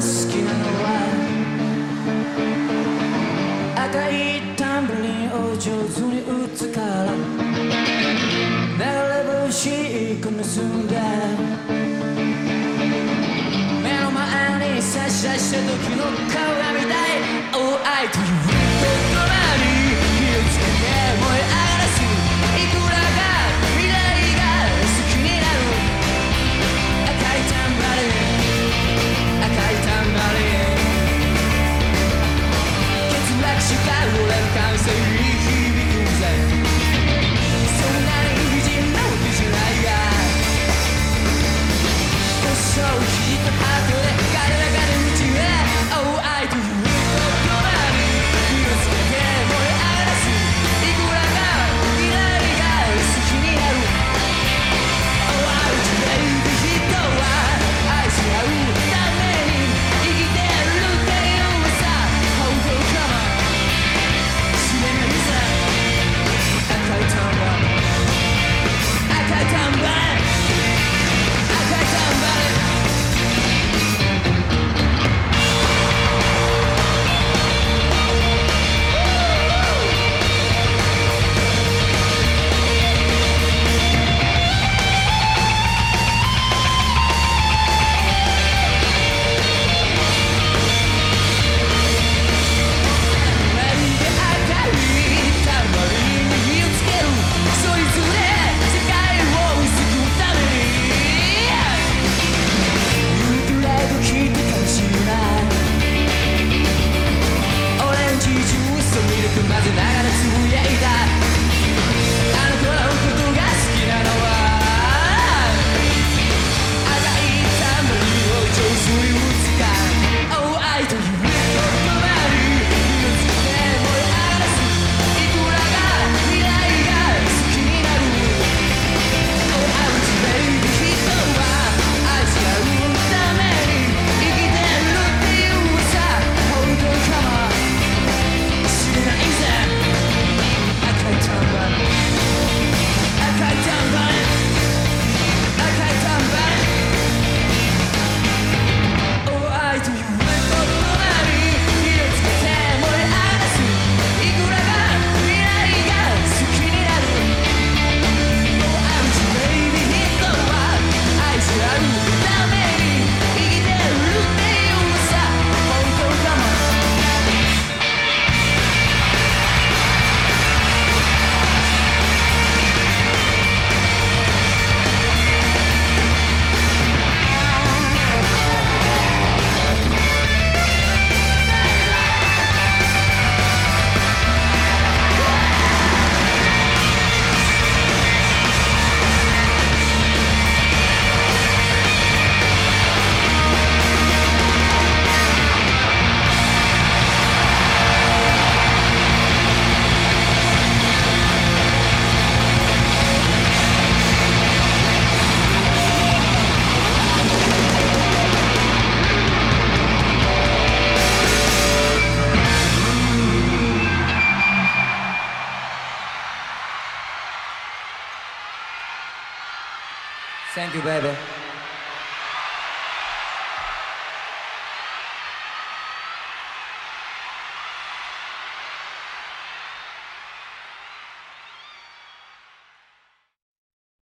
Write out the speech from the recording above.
好きなのは。赤いタンブリンを上手に打つから。流れ星一個盗んだ目の前に差し出した時の顔が見たい。Oh I do Thank you, baby.